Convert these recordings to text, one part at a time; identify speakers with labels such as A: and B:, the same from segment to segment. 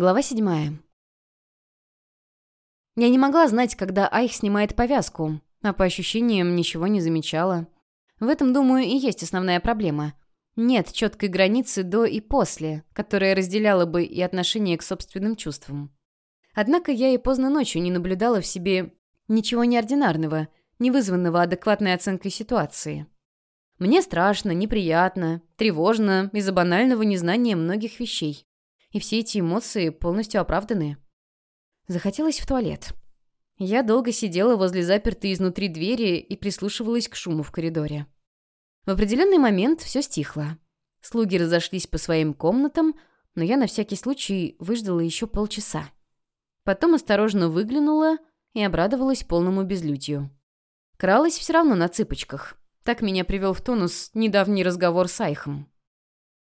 A: Глава седьмая. Я не могла знать, когда Айх снимает повязку, а по ощущениям ничего не замечала. В этом, думаю, и есть основная проблема. Нет четкой границы до и после, которая разделяла бы и отношение к собственным чувствам. Однако я и поздно ночью не наблюдала в себе ничего неординарного, не вызванного адекватной оценкой ситуации. Мне страшно, неприятно, тревожно из-за банального незнания многих вещей. И все эти эмоции полностью оправданы. Захотелось в туалет. Я долго сидела возле запертой изнутри двери и прислушивалась к шуму в коридоре. В определенный момент все стихло. Слуги разошлись по своим комнатам, но я на всякий случай выждала еще полчаса. Потом осторожно выглянула и обрадовалась полному безлюдью. Кралась все равно на цыпочках. Так меня привел в тонус недавний разговор с Айхом.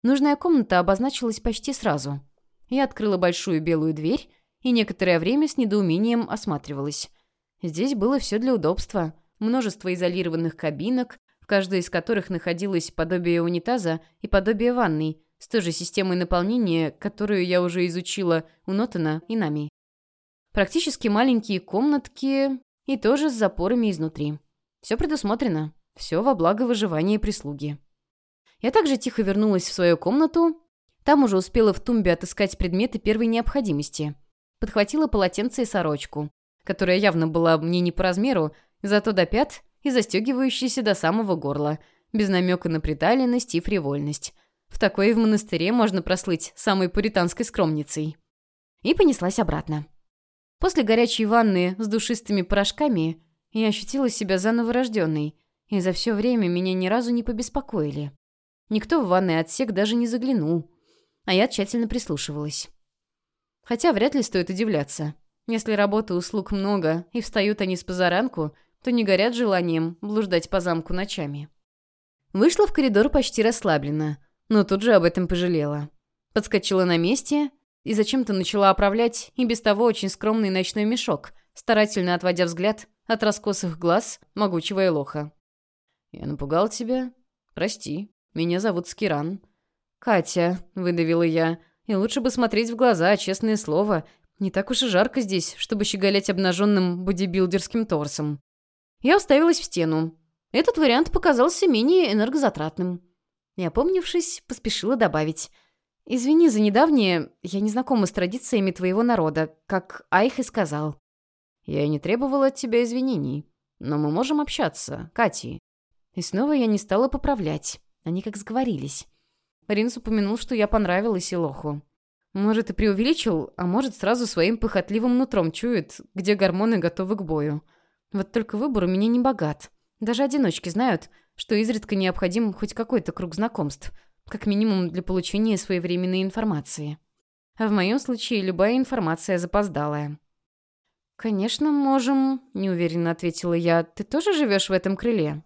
A: Нужная комната обозначилась почти сразу. Я открыла большую белую дверь и некоторое время с недоумением осматривалась. Здесь было все для удобства. Множество изолированных кабинок, в каждой из которых находилось подобие унитаза и подобие ванной, с той же системой наполнения, которую я уже изучила у Нотона и нами. Практически маленькие комнатки и тоже с запорами изнутри. Все предусмотрено. Все во благо выживания прислуги. Я также тихо вернулась в свою комнату. Там уже успела в тумбе отыскать предметы первой необходимости. Подхватила полотенце и сорочку, которая явно была мне не по размеру, зато до пят и застегивающаяся до самого горла, без намека на приталенность и фривольность. В такой в монастыре можно прослыть самой пуританской скромницей. И понеслась обратно. После горячей ванны с душистыми порошками я ощутила себя заново рожденной, и за все время меня ни разу не побеспокоили. Никто в ванный отсек даже не заглянул, а я тщательно прислушивалась. Хотя вряд ли стоит удивляться. Если работы услуг много, и встают они с позаранку, то не горят желанием блуждать по замку ночами. Вышла в коридор почти расслабленно, но тут же об этом пожалела. Подскочила на месте и зачем-то начала оправлять и без того очень скромный ночной мешок, старательно отводя взгляд от раскосых глаз могучего Элоха. «Я напугал тебя? Прости. Меня зовут Скиран». «Катя», — выдавила я, — «и лучше бы смотреть в глаза, честное слово. Не так уж и жарко здесь, чтобы щеголять обнаженным бодибилдерским торсом». Я уставилась в стену. Этот вариант показался менее энергозатратным. И, опомнившись, поспешила добавить. «Извини за недавнее, я не знакома с традициями твоего народа, как Айх и сказал». «Я и не требовала от тебя извинений, но мы можем общаться, Кати. И снова я не стала поправлять. Они как сговорились. Ринс упомянул, что я понравилась Илоху. Может, и преувеличил, а может, сразу своим похотливым нутром чует, где гормоны готовы к бою. Вот только выбор у меня не богат. Даже одиночки знают, что изредка необходим хоть какой-то круг знакомств, как минимум для получения своевременной информации. А в моем случае любая информация запоздалая. «Конечно, можем», — неуверенно ответила я. «Ты тоже живешь в этом крыле?»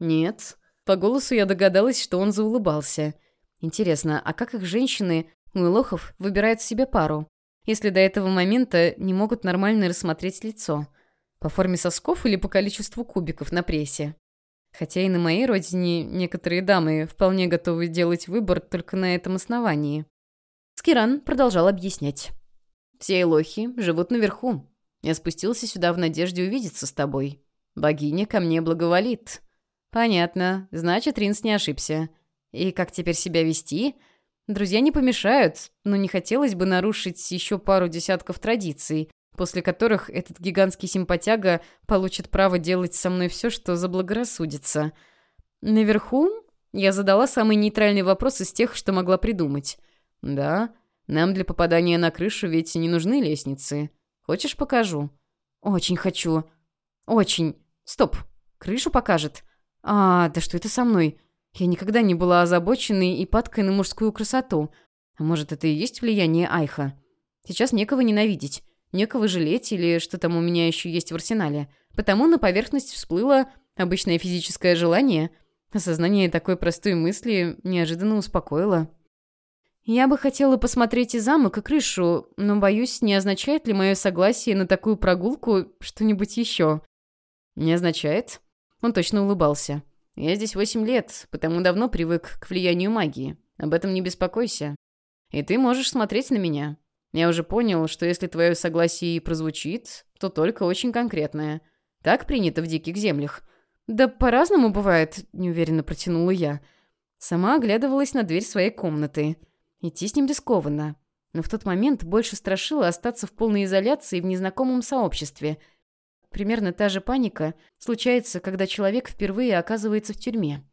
A: «Нет». По голосу я догадалась, что он заулыбался. Интересно, а как их женщины, у Илохов, выбирают себе пару, если до этого момента не могут нормально рассмотреть лицо? По форме сосков или по количеству кубиков на прессе? Хотя и на моей родине некоторые дамы вполне готовы делать выбор только на этом основании. Скиран продолжал объяснять. «Все Элохи живут наверху. Я спустился сюда в надежде увидеться с тобой. Богиня ко мне благоволит. «Понятно. Значит, Ринс не ошибся. И как теперь себя вести? Друзья не помешают, но не хотелось бы нарушить еще пару десятков традиций, после которых этот гигантский симпатяга получит право делать со мной все, что заблагорассудится. Наверху я задала самый нейтральный вопрос из тех, что могла придумать. «Да, нам для попадания на крышу ведь не нужны лестницы. Хочешь, покажу?» «Очень хочу. Очень. Стоп. Крышу покажет?» А, да что это со мной? Я никогда не была озабоченной и падкой на мужскую красоту. А может, это и есть влияние Айха? Сейчас некого ненавидеть, некого жалеть или что там у меня еще есть в арсенале. Потому на поверхность всплыло обычное физическое желание. Осознание такой простой мысли неожиданно успокоило. Я бы хотела посмотреть и замок, и крышу, но, боюсь, не означает ли мое согласие на такую прогулку что-нибудь еще? Не означает. Он точно улыбался. «Я здесь восемь лет, потому давно привык к влиянию магии. Об этом не беспокойся. И ты можешь смотреть на меня. Я уже понял, что если твое согласие прозвучит, то только очень конкретное. Так принято в диких землях. Да по-разному бывает, неуверенно протянула я. Сама оглядывалась на дверь своей комнаты. Идти с ним рискованно. Но в тот момент больше страшило остаться в полной изоляции в незнакомом сообществе. Примерно та же паника случается, когда человек впервые оказывается в тюрьме.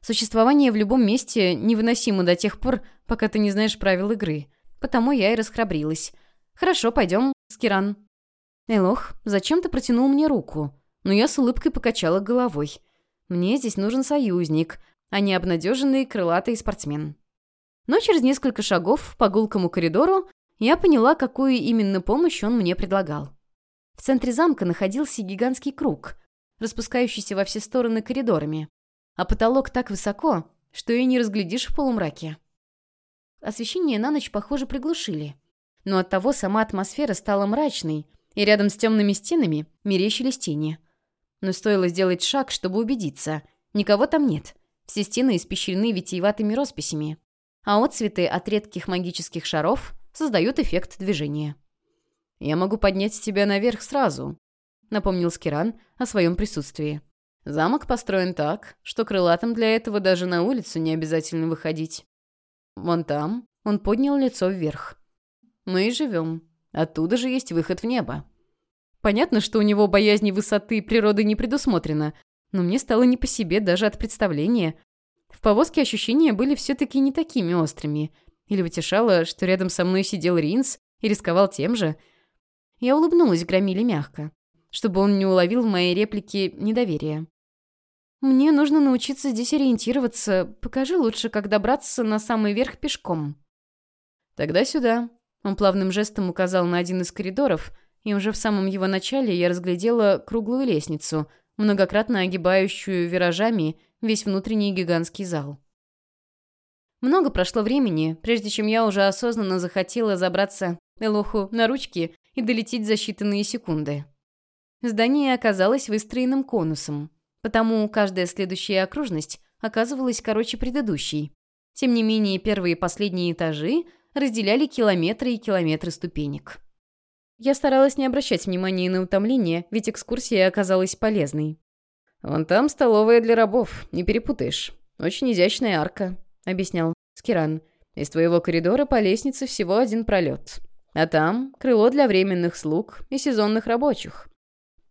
A: Существование в любом месте невыносимо до тех пор, пока ты не знаешь правил игры. Потому я и расхрабрилась. «Хорошо, пойдем, Скиран». Элох зачем-то протянул мне руку, но я с улыбкой покачала головой. Мне здесь нужен союзник, а не обнадеженный крылатый спортсмен. Но через несколько шагов по гулкому коридору я поняла, какую именно помощь он мне предлагал. В центре замка находился гигантский круг, распускающийся во все стороны коридорами, а потолок так высоко, что и не разглядишь в полумраке. Освещение на ночь, похоже, приглушили. Но оттого сама атмосфера стала мрачной, и рядом с темными стенами мерещились тени. Но стоило сделать шаг, чтобы убедиться. Никого там нет. Все стены испещрены витиеватыми росписями. А отцветы от редких магических шаров создают эффект движения. «Я могу поднять тебя наверх сразу», — напомнил Скиран о своем присутствии. Замок построен так, что крылатым для этого даже на улицу не обязательно выходить. Вон там он поднял лицо вверх. Мы и живем. Оттуда же есть выход в небо. Понятно, что у него боязни высоты природы не предусмотрено, но мне стало не по себе даже от представления. В повозке ощущения были все-таки не такими острыми. Или утешало, что рядом со мной сидел Ринс и рисковал тем же. Я улыбнулась Громиле мягко чтобы он не уловил в моей реплике недоверия. «Мне нужно научиться здесь ориентироваться. Покажи лучше, как добраться на самый верх пешком». «Тогда сюда». Он плавным жестом указал на один из коридоров, и уже в самом его начале я разглядела круглую лестницу, многократно огибающую виражами весь внутренний гигантский зал. Много прошло времени, прежде чем я уже осознанно захотела забраться Элоху на ручки и долететь за считанные секунды. Здание оказалось выстроенным конусом, потому каждая следующая окружность оказывалась короче предыдущей. Тем не менее, первые и последние этажи разделяли километры и километры ступенек. Я старалась не обращать внимания на утомление, ведь экскурсия оказалась полезной. «Вон там столовая для рабов, не перепутаешь. Очень изящная арка», — объяснял Скиран. «Из твоего коридора по лестнице всего один пролет. А там крыло для временных слуг и сезонных рабочих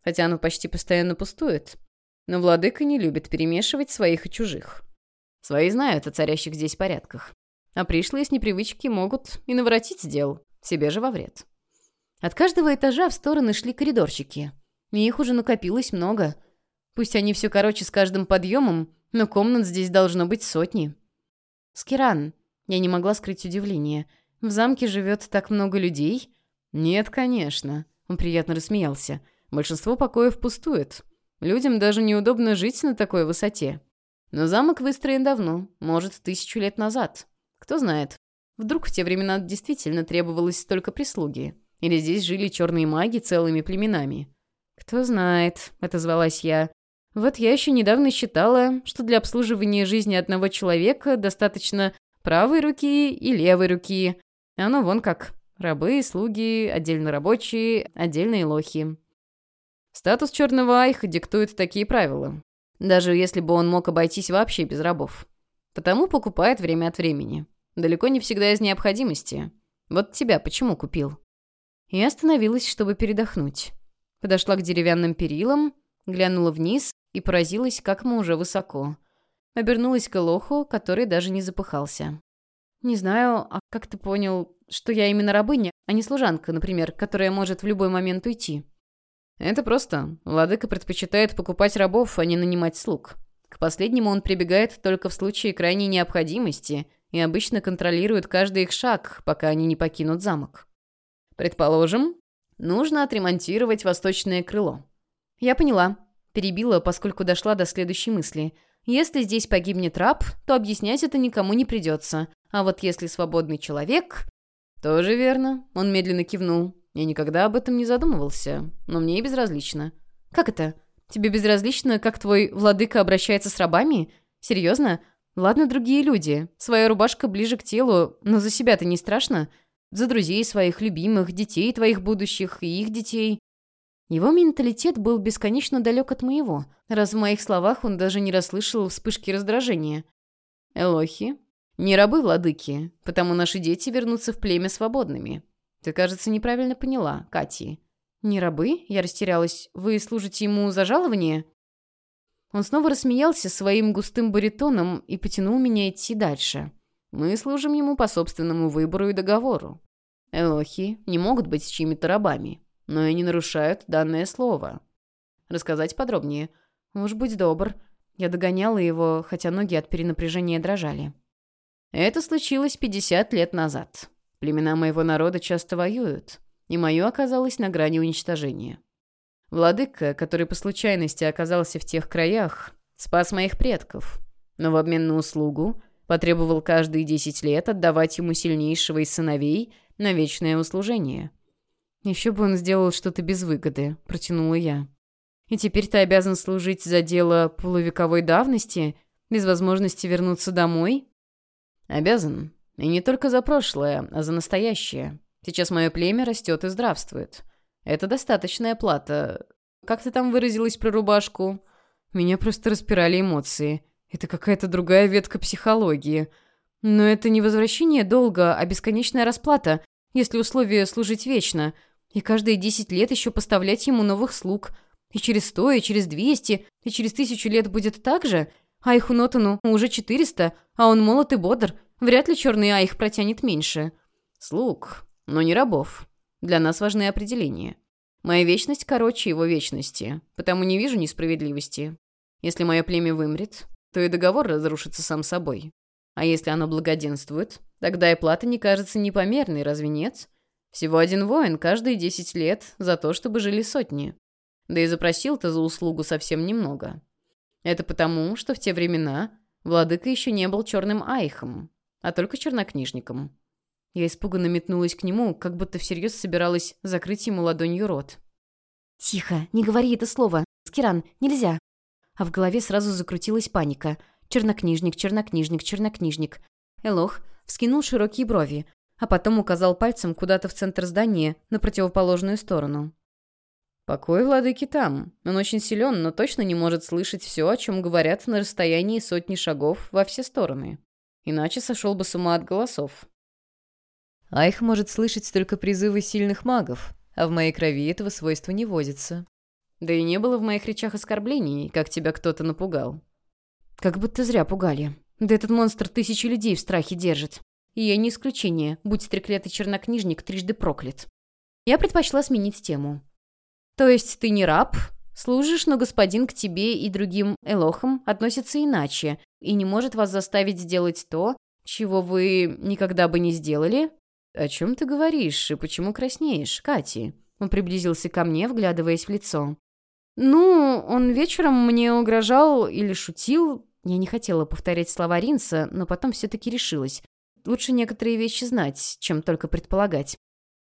A: хотя оно почти постоянно пустует. Но владыка не любит перемешивать своих и чужих. Свои знают о царящих здесь порядках. А пришлые с непривычки могут и наворотить дел, себе же во вред. От каждого этажа в стороны шли коридорчики. И их уже накопилось много. Пусть они все короче с каждым подъемом, но комнат здесь должно быть сотни. Скиран. Я не могла скрыть удивление. В замке живет так много людей? Нет, конечно. Он приятно рассмеялся. Большинство покоев пустует. Людям даже неудобно жить на такой высоте. Но замок выстроен давно, может, тысячу лет назад. Кто знает, вдруг в те времена действительно требовалось столько прислуги. Или здесь жили черные маги целыми племенами. «Кто знает», — отозвалась я. «Вот я еще недавно считала, что для обслуживания жизни одного человека достаточно правой руки и левой руки. Оно вон как. Рабы, слуги, отдельно рабочие, отдельные лохи. Статус черного айха диктует такие правила. Даже если бы он мог обойтись вообще без рабов. Потому покупает время от времени. Далеко не всегда из необходимости. Вот тебя почему купил? Я остановилась, чтобы передохнуть. Подошла к деревянным перилам, глянула вниз и поразилась, как мы уже высоко. Обернулась к Элоху, который даже не запыхался. «Не знаю, а как ты понял, что я именно рабыня, а не служанка, например, которая может в любой момент уйти?» Это просто. Владыка предпочитает покупать рабов, а не нанимать слуг. К последнему он прибегает только в случае крайней необходимости и обычно контролирует каждый их шаг, пока они не покинут замок. Предположим, нужно отремонтировать восточное крыло. Я поняла. Перебила, поскольку дошла до следующей мысли. Если здесь погибнет раб, то объяснять это никому не придется. А вот если свободный человек... Тоже верно. Он медленно кивнул. Я никогда об этом не задумывался, но мне и безразлично. Как это? Тебе безразлично, как твой владыка обращается с рабами? Серьезно? Ладно, другие люди. Своя рубашка ближе к телу, но за себя-то не страшно? За друзей своих любимых, детей твоих будущих и их детей. Его менталитет был бесконечно далек от моего, раз в моих словах он даже не расслышал вспышки раздражения. Элохи, не рабы владыки, потому наши дети вернутся в племя свободными. Ты, кажется, неправильно поняла, Кати. Не рабы? Я растерялась. Вы служите ему за жалование? Он снова рассмеялся своим густым баритоном и потянул меня идти дальше. Мы служим ему по собственному выбору и договору. Элохи не могут быть чьими-то рабами, но и не нарушают данное слово. Рассказать подробнее? Уж будь добр. Я догоняла его, хотя ноги от перенапряжения дрожали. Это случилось 50 лет назад. Племена моего народа часто воюют, и мое оказалось на грани уничтожения. Владыка, который по случайности оказался в тех краях, спас моих предков, но в обмен на услугу потребовал каждые 10 лет отдавать ему сильнейшего из сыновей на вечное услужение. «Еще бы он сделал что-то без выгоды», — протянула я. «И теперь ты обязан служить за дело полувековой давности, без возможности вернуться домой?» «Обязан. И не только за прошлое, а за настоящее. Сейчас мое племя растет и здравствует. Это достаточная плата. Как ты там выразилась про рубашку?» Меня просто распирали эмоции. Это какая-то другая ветка психологии. Но это не возвращение долга, а бесконечная расплата, если условие служить вечно. И каждые десять лет еще поставлять ему новых слуг. И через сто, и через двести, и через тысячу лет будет так же. А их Нотану уже четыреста, а он молод и бодр. Вряд ли черный Айх протянет меньше. Слуг, но не рабов. Для нас важны определения. Моя вечность короче его вечности, потому не вижу несправедливости. Если мое племя вымрет, то и договор разрушится сам собой. А если оно благоденствует, тогда и плата не кажется непомерной, разве нет? Всего один воин каждые десять лет за то, чтобы жили сотни. Да и запросил-то за услугу совсем немного. Это потому, что в те времена владыка еще не был черным айхом, а только чернокнижником. Я испуганно метнулась к нему, как будто всерьез собиралась закрыть ему ладонью рот. «Тихо, не говори это слово. Скиран, нельзя!» А в голове сразу закрутилась паника. Чернокнижник, чернокнижник, чернокнижник. Элох вскинул широкие брови, а потом указал пальцем куда-то в центр здания, на противоположную сторону. «Покой владыки там. Он очень силен, но точно не может слышать все, о чем говорят на расстоянии сотни шагов во все стороны. Иначе сошел бы с ума от голосов. А их может слышать только призывы сильных магов, а в моей крови этого свойства не водится. Да и не было в моих речах оскорблений, как тебя кто-то напугал. Как будто зря пугали. Да этот монстр тысячи людей в страхе держит. И я не исключение, будь стреклятый чернокнижник трижды проклят. Я предпочла сменить тему. То есть ты не раб, Служишь, но господин к тебе и другим элохам относится иначе и не может вас заставить сделать то, чего вы никогда бы не сделали? О чем ты говоришь и почему краснеешь, Кати? Он приблизился ко мне, вглядываясь в лицо. Ну, он вечером мне угрожал или шутил. Я не хотела повторять слова Ринса, но потом все-таки решилась. Лучше некоторые вещи знать, чем только предполагать.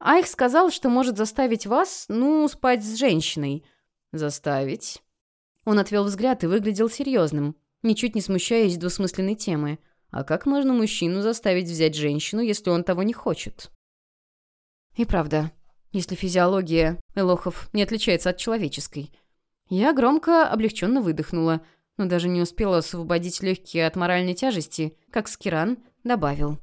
A: Айх сказал, что может заставить вас, ну, спать с женщиной. «Заставить?» Он отвел взгляд и выглядел серьезным, ничуть не смущаясь двусмысленной темы. «А как можно мужчину заставить взять женщину, если он того не хочет?» И правда, если физиология элохов не отличается от человеческой. Я громко, облегченно выдохнула, но даже не успела освободить легкие от моральной тяжести, как Скиран добавил.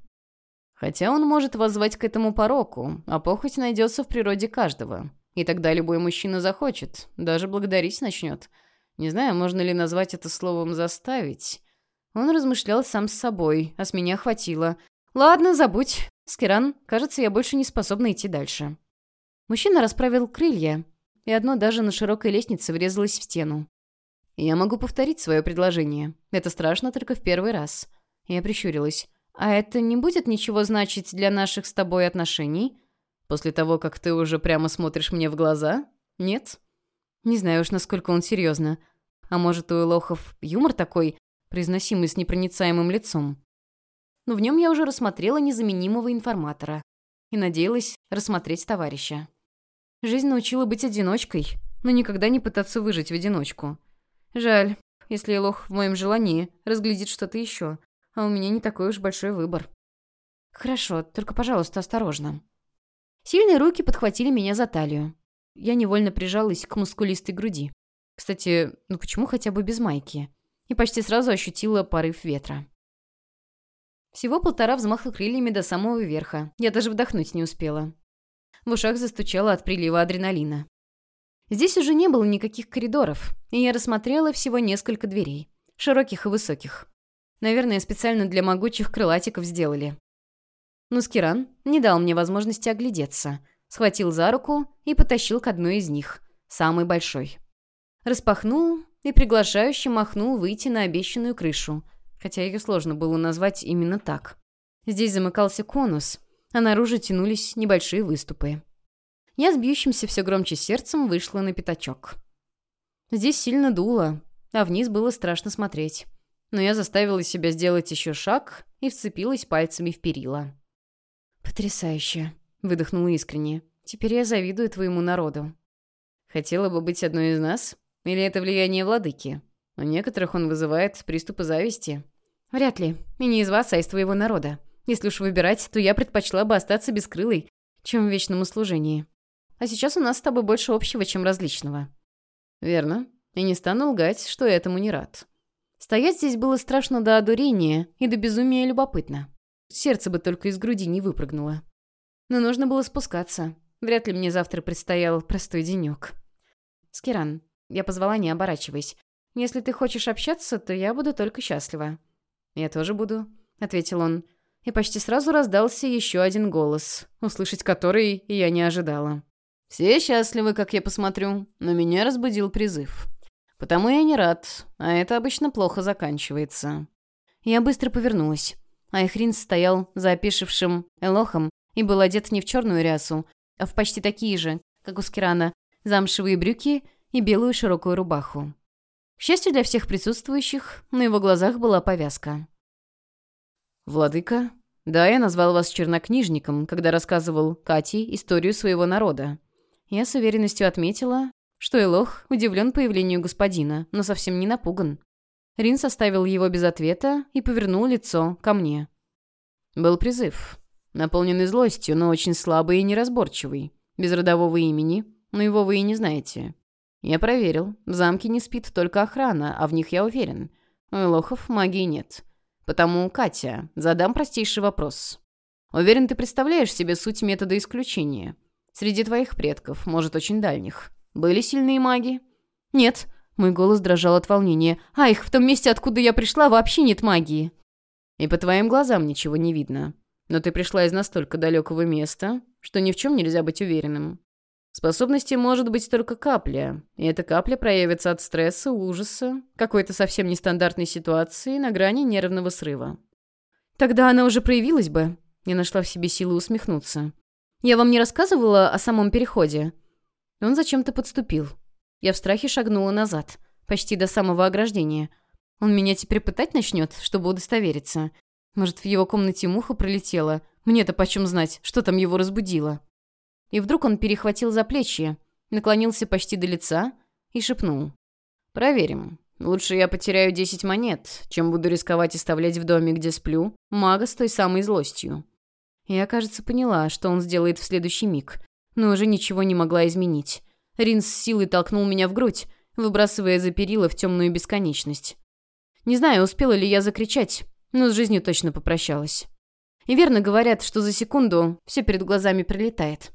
A: Хотя он может воззвать к этому пороку, а похоть найдется в природе каждого. И тогда любой мужчина захочет, даже благодарить начнет. Не знаю, можно ли назвать это словом «заставить». Он размышлял сам с собой, а с меня хватило. «Ладно, забудь. Скиран, кажется, я больше не способна идти дальше». Мужчина расправил крылья, и одно даже на широкой лестнице врезалось в стену. «Я могу повторить свое предложение. Это страшно только в первый раз». Я прищурилась. «А это не будет ничего значить для наших с тобой отношений?» После того, как ты уже прямо смотришь мне в глаза? Нет? Не знаю уж, насколько он серьезно. А может, у Элохов юмор такой, произносимый с непроницаемым лицом? Но в нем я уже рассмотрела незаменимого информатора и надеялась рассмотреть товарища. Жизнь научила быть одиночкой, но никогда не пытаться выжить в одиночку. Жаль, если Элох в моем желании разглядит что-то еще, а у меня не такой уж большой выбор. «Хорошо, только, пожалуйста, осторожно». Сильные руки подхватили меня за талию. Я невольно прижалась к мускулистой груди. Кстати, ну почему хотя бы без майки? И почти сразу ощутила порыв ветра. Всего полтора взмаха крыльями до самого верха. Я даже вдохнуть не успела. В ушах застучало от прилива адреналина. Здесь уже не было никаких коридоров, и я рассмотрела всего несколько дверей. Широких и высоких. Наверное, специально для могучих крылатиков сделали. Но Скиран не дал мне возможности оглядеться. Схватил за руку и потащил к одной из них, самой большой. Распахнул и приглашающе махнул выйти на обещанную крышу, хотя ее сложно было назвать именно так. Здесь замыкался конус, а наружу тянулись небольшие выступы. Я с бьющимся все громче сердцем вышла на пятачок. Здесь сильно дуло, а вниз было страшно смотреть. Но я заставила себя сделать еще шаг и вцепилась пальцами в перила. «Потрясающе», — выдохнула искренне. «Теперь я завидую твоему народу». «Хотела бы быть одной из нас? Или это влияние владыки? У некоторых он вызывает приступы зависти». «Вряд ли. И не из вас, а из твоего народа. Если уж выбирать, то я предпочла бы остаться бескрылой, чем в вечном услужении. А сейчас у нас с тобой больше общего, чем различного». «Верно. И не стану лгать, что этому не рад». Стоять здесь было страшно до одурения и до безумия любопытно. Сердце бы только из груди не выпрыгнуло. Но нужно было спускаться. Вряд ли мне завтра предстоял простой денек. «Скиран, я позвала, не оборачиваясь. Если ты хочешь общаться, то я буду только счастлива». «Я тоже буду», — ответил он. И почти сразу раздался еще один голос, услышать который я не ожидала. «Все счастливы, как я посмотрю, но меня разбудил призыв. Потому я не рад, а это обычно плохо заканчивается». Я быстро повернулась. Айхрин стоял за опешившим Элохом и был одет не в черную рясу, а в почти такие же, как у Скирана, замшевые брюки и белую широкую рубаху. К счастью для всех присутствующих, на его глазах была повязка. «Владыка, да, я назвал вас чернокнижником, когда рассказывал Кате историю своего народа. Я с уверенностью отметила, что Элох удивлен появлению господина, но совсем не напуган. Рин составил его без ответа и повернул лицо ко мне. Был призыв. Наполненный злостью, но очень слабый и неразборчивый. Без родового имени, но его вы и не знаете. Я проверил. В замке не спит только охрана, а в них я уверен. У Элохов магии нет. Потому, Катя, задам простейший вопрос. Уверен, ты представляешь себе суть метода исключения. Среди твоих предков, может, очень дальних, были сильные маги? Нет, мой голос дрожал от волнения. «А их в том месте, откуда я пришла, вообще нет магии!» «И по твоим глазам ничего не видно. Но ты пришла из настолько далекого места, что ни в чем нельзя быть уверенным. Способности может быть только капля, и эта капля проявится от стресса, ужаса, какой-то совсем нестандартной ситуации на грани нервного срыва. Тогда она уже проявилась бы. Я нашла в себе силы усмехнуться. Я вам не рассказывала о самом переходе? Он зачем-то подступил. Я в страхе шагнула назад, почти до самого ограждения. Он меня теперь пытать начнет, чтобы удостовериться. Может, в его комнате муха пролетела? Мне-то почем знать, что там его разбудило? И вдруг он перехватил за плечи, наклонился почти до лица и шепнул. «Проверим. Лучше я потеряю десять монет, чем буду рисковать оставлять в доме, где сплю, мага с той самой злостью». Я, кажется, поняла, что он сделает в следующий миг, но уже ничего не могла изменить. Рин с силой толкнул меня в грудь, выбрасывая за перила в темную бесконечность. Не знаю, успела ли я закричать, но с жизнью точно попрощалась. И верно говорят, что за секунду все перед глазами прилетает.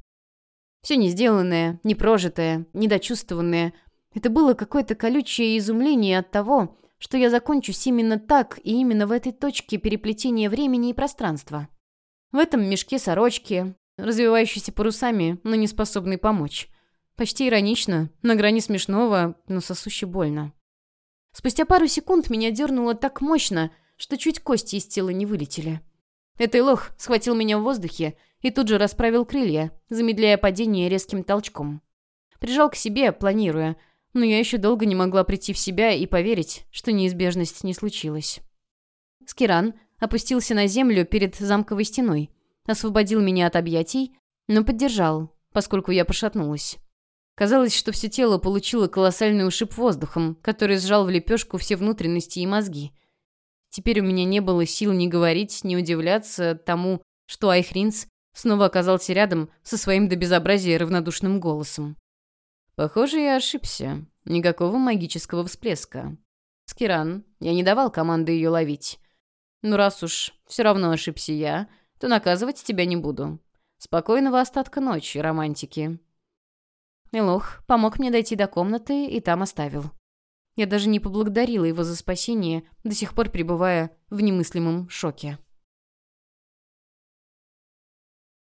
A: Все не сделанное, не прожитое, недочувствованное. Это было какое-то колючее изумление от того, что я закончусь именно так и именно в этой точке переплетения времени и пространства. В этом мешке сорочки, развивающейся парусами, но не способной помочь. Почти иронично, на грани смешного, но сосуще больно. Спустя пару секунд меня дернуло так мощно, что чуть кости из тела не вылетели. Этой лох схватил меня в воздухе и тут же расправил крылья, замедляя падение резким толчком. Прижал к себе, планируя, но я еще долго не могла прийти в себя и поверить, что неизбежность не случилась. Скиран опустился на землю перед замковой стеной, освободил меня от объятий, но поддержал, поскольку я пошатнулась. Казалось, что все тело получило колоссальный ушиб воздухом, который сжал в лепешку все внутренности и мозги. Теперь у меня не было сил ни говорить, ни удивляться тому, что Айхринц снова оказался рядом со своим до безобразия равнодушным голосом. Похоже, я ошибся. Никакого магического всплеска. Скиран, я не давал команды ее ловить. Ну, раз уж все равно ошибся я, то наказывать тебя не буду. Спокойного остатка ночи, романтики. Элох помог мне дойти до комнаты и там оставил. Я даже не поблагодарила его за спасение, до сих пор пребывая в немыслимом шоке.